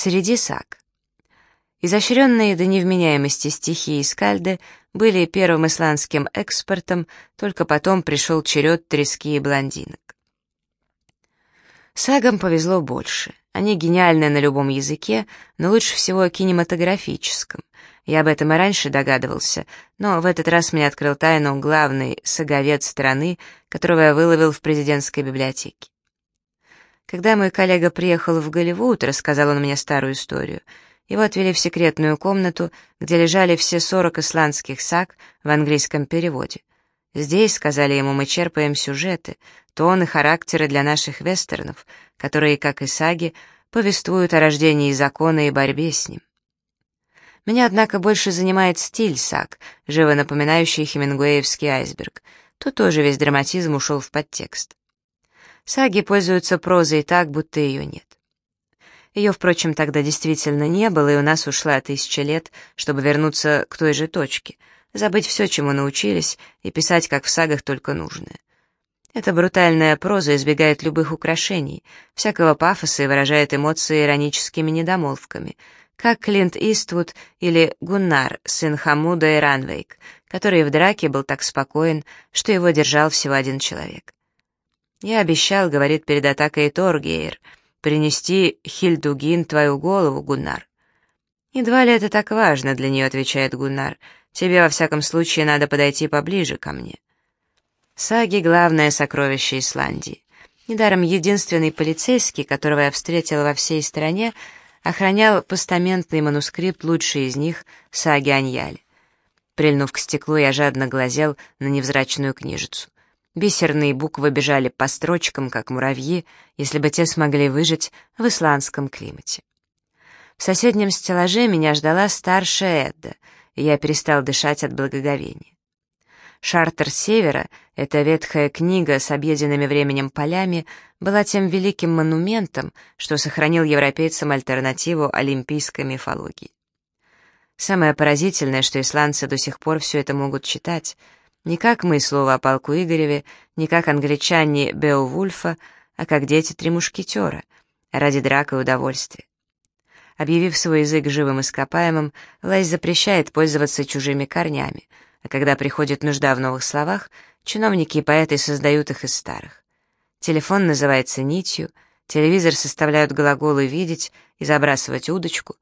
Среди саг. Изощренные до невменяемости стихи и скальды были первым исландским экспортом, только потом пришел черед трески и блондинок. Сагам повезло больше. Они гениальны на любом языке, но лучше всего кинематографическом. Я об этом и раньше догадывался, но в этот раз мне открыл тайну главный саговед страны, которого я выловил в президентской библиотеке. Когда мой коллега приехал в Голливуд, рассказал он мне старую историю, его отвели в секретную комнату, где лежали все сорок исландских саг в английском переводе. Здесь, сказали ему, мы черпаем сюжеты, тон и характеры для наших вестернов, которые, как и саги, повествуют о рождении закона и борьбе с ним. Меня, однако, больше занимает стиль саг, живо напоминающий хемингуэевский айсберг. Тут тоже весь драматизм ушел в подтекст. Саги пользуются прозой так, будто ее нет. Ее, впрочем, тогда действительно не было, и у нас ушла тысяча лет, чтобы вернуться к той же точке, забыть все, чему научились, и писать, как в сагах, только нужное. Эта брутальная проза избегает любых украшений, всякого пафоса и выражает эмоции ироническими недомолвками — как Клинт Иствуд или Гуннар, сын Хамуда и Ранвейк, который в драке был так спокоен, что его держал всего один человек. «Я обещал, — говорит перед атакой Торгейр, — принести Хильдугин твою голову, Гуннар». «Едва ли это так важно для нее», — отвечает Гуннар. «Тебе, во всяком случае, надо подойти поближе ко мне». Саги — главное сокровище Исландии. Недаром единственный полицейский, которого я встретила во всей стране, — охранял постаментный манускрипт лучший из них, саги Аньяли. Прильнув к стеклу, я жадно глазел на невзрачную книжицу. Бисерные буквы бежали по строчкам, как муравьи, если бы те смогли выжить в исландском климате. В соседнем стеллаже меня ждала старшая Эдда, и я перестал дышать от благоговения. «Шартер Севера», эта ветхая книга с объеденными временем полями, была тем великим монументом, что сохранил европейцам альтернативу олимпийской мифологии. Самое поразительное, что исландцы до сих пор все это могут читать, не как мы слово о полку Игореве, не как англичане Беовульфа, а как дети три мушкетера, ради драк и удовольствия. Объявив свой язык живым ископаемым, власть запрещает пользоваться чужими корнями — а когда приходит нужда в новых словах, чиновники и поэты создают их из старых. Телефон называется нитью, телевизор составляют глаголы «видеть» и «забрасывать удочку»,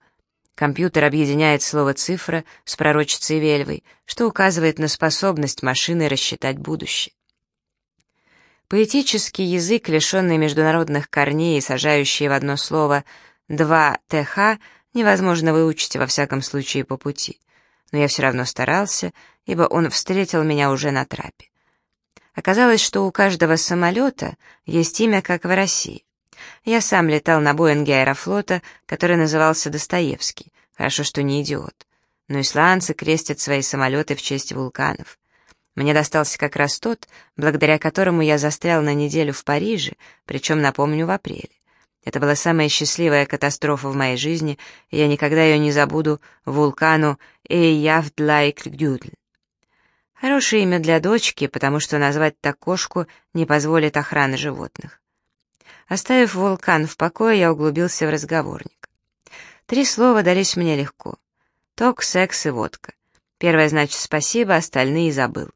компьютер объединяет слово «цифра» с пророчицей Вельвой, что указывает на способность машины рассчитать будущее. Поэтический язык, лишенный международных корней и сажающий в одно слово «два ТХ», невозможно выучить во всяком случае по пути. Но я все равно старался, ибо он встретил меня уже на трапе. Оказалось, что у каждого самолета есть имя, как в России. Я сам летал на Боинге аэрофлота, который назывался Достоевский. Хорошо, что не идиот. Но исландцы крестят свои самолеты в честь вулканов. Мне достался как раз тот, благодаря которому я застрял на неделю в Париже, причем, напомню, в апреле. Это была самая счастливая катастрофа в моей жизни, и я никогда ее не забуду вулкану Эйявдлайклгюдль. Хорошее имя для дочки, потому что назвать так кошку не позволит охрана животных. Оставив вулкан в покое, я углубился в разговорник. Три слова дались мне легко. Ток, секс и водка. Первое значит «спасибо», остальные забыл.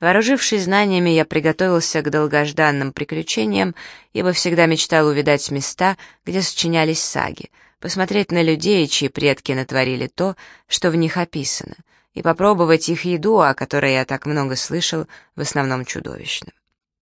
Вооружившись знаниями, я приготовился к долгожданным приключениям, ибо всегда мечтал увидать места, где сочинялись саги, посмотреть на людей, чьи предки натворили то, что в них описано — и попробовать их еду, о которой я так много слышал, в основном чудовищную.